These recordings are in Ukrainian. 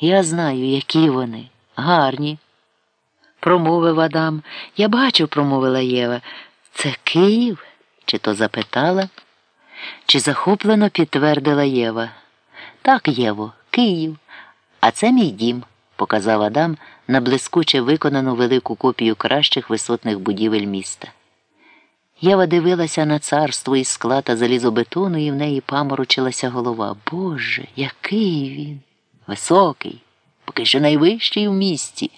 Я знаю, які вони. Гарні. Промовив Адам. Я бачу, промовила Єва. Це Київ? Чи то запитала? Чи захоплено підтвердила Єва. Так, Єво, Київ. А це мій дім, показав Адам на блискуче виконану велику копію кращих висотних будівель міста. Єва дивилася на царство із скла та залізобетону, і в неї паморочилася голова. Боже, який він! Високий, поки що найвищий у місті.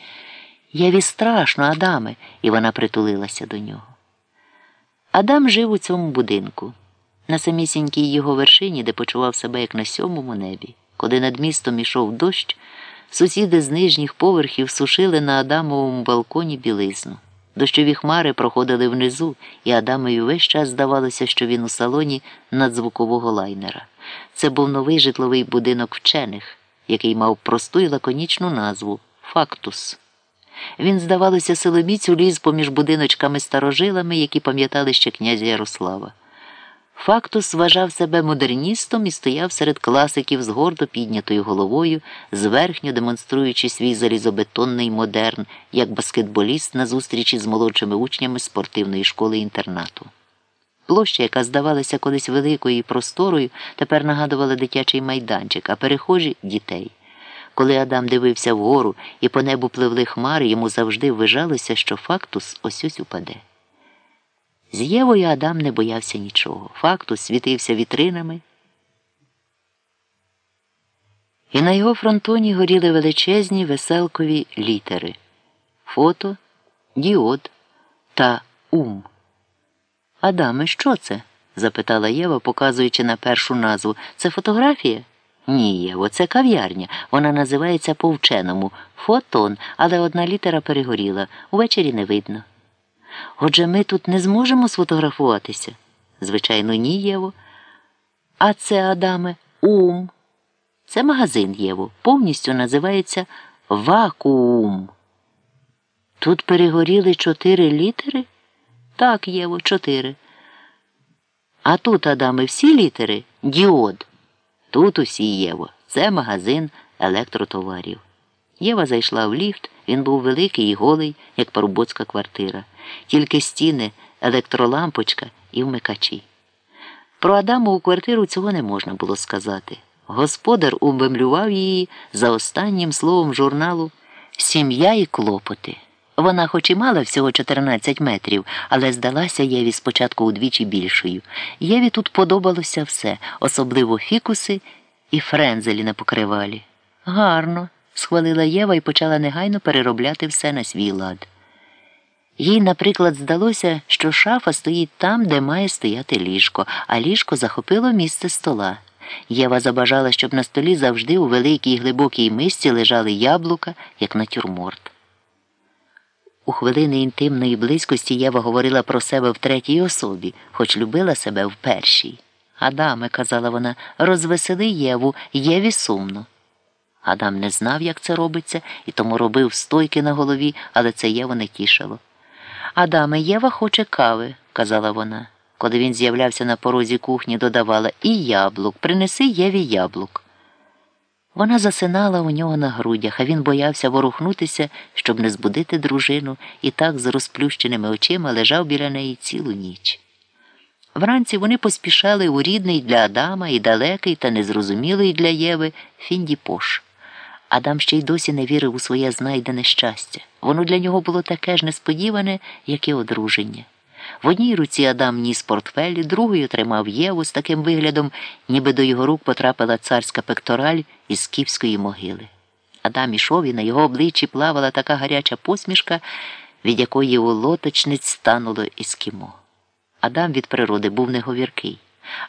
Єві страшно, Адаме, і вона притулилася до нього. Адам жив у цьому будинку, на самісінькій його вершині, де почував себе як на сьомому небі. Коли над містом ішов дощ, сусіди з нижніх поверхів сушили на Адамовому балконі білизну. Дощові хмари проходили внизу, і Адамові весь час здавалося, що він у салоні надзвукового лайнера. Це був новий житловий будинок вчених, який мав просту і лаконічну назву Фактус. Він, здавалося, силоміць уліз поміж будиночками старожилами, які пам'ятали ще князя Ярослава. Фактус вважав себе модерністом і стояв серед класиків з гордо піднятою головою, зверхньо демонструючи свій залізобетонний модерн, як баскетболіст на зустрічі з молодшими учнями спортивної школи інтернату. Площа, яка здавалася колись великою і просторою, тепер нагадувала дитячий майданчик, а перехожі дітей. Коли Адам дивився вгору і по небу пливли хмари, йому завжди ввижалося, що фактус ось ось упаде. З Євою Адам не боявся нічого. Фактус світився вітринами. І на його фронтоні горіли величезні веселкові літери фото, діод та ум. Адаме, що це? запитала Єва, показуючи на першу назву. Це фотографія? Ні, Єво, це кав'ярня. Вона називається по вченому фотон, але одна літера перегоріла. Увечері не видно. Отже, ми тут не зможемо сфотографуватися? Звичайно, ні, Єво. А це, Адаме, ум. Це магазин Єво. Повністю називається Вакуум. Тут перегоріли чотири літери? Так, Єво, чотири. А тут, Адаме, всі літери діод. Тут усі Єво. Це магазин електротоварів. Єва зайшла в ліфт, він був великий і голий, як парубоцька квартира, тільки стіни, електролампочка і вмикачі. Про Адамову квартиру цього не можна було сказати. Господар убемлював її за останнім словом журналу Сім'я і клопоти. Вона хоч і мала всього 14 метрів, але здалася Єві спочатку удвічі більшою. Єві тут подобалося все, особливо фікуси і френзелі на покривалі. Гарно, схвалила Єва і почала негайно переробляти все на свій лад. Їй, наприклад, здалося, що шафа стоїть там, де має стояти ліжко, а ліжко захопило місце стола. Єва забажала, щоб на столі завжди у великій глибокій мисці лежали яблука, як натюрморт. У хвилини інтимної близькості Єва говорила про себе в третій особі, хоч любила себе в першій. Адаме, казала вона, розвесели Єву, Єві сумно. Адам не знав, як це робиться, і тому робив стойки на голові, але це Єву не тішило. Адаме, Єва хоче кави, казала вона. Коли він з'являвся на порозі кухні, додавала і яблук, принеси Єві яблук. Вона засинала у нього на грудях, а він боявся ворухнутися, щоб не збудити дружину, і так з розплющеними очима лежав біля неї цілу ніч. Вранці вони поспішали у рідний для Адама і далекий та незрозумілий для Єви Фіндіпош. Адам ще й досі не вірив у своє знайдене щастя. Воно для нього було таке ж несподіване, як і одруження. В одній руці Адам ніс портфелі, другою тримав Єву з таким виглядом, ніби до його рук потрапила царська пектораль із київської могили. Адам ішов і на його обличчі плавала така гаряча посмішка, від якої у лоточниць стануло іскімо. Адам від природи був неговіркий,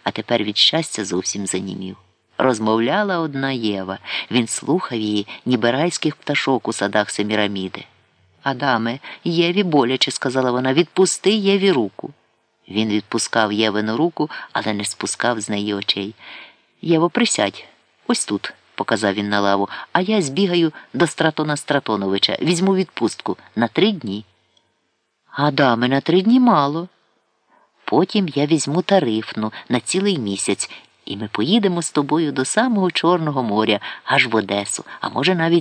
а тепер від щастя зовсім занімів. Розмовляла одна Єва, він слухав її, ніби райських пташок у садах Семіраміди. Адаме, Єві боляче, сказала вона, відпусти Єві руку. Він відпускав Євину руку, але не спускав з неї очей. Єво, присядь, ось тут, показав він на лаву, а я збігаю до Стратона Стратоновича, візьму відпустку на три дні. Адаме, на три дні мало. Потім я візьму тарифну на цілий місяць І ми поїдемо з тобою до самого Чорного моря, аж в Одесу, а може навіть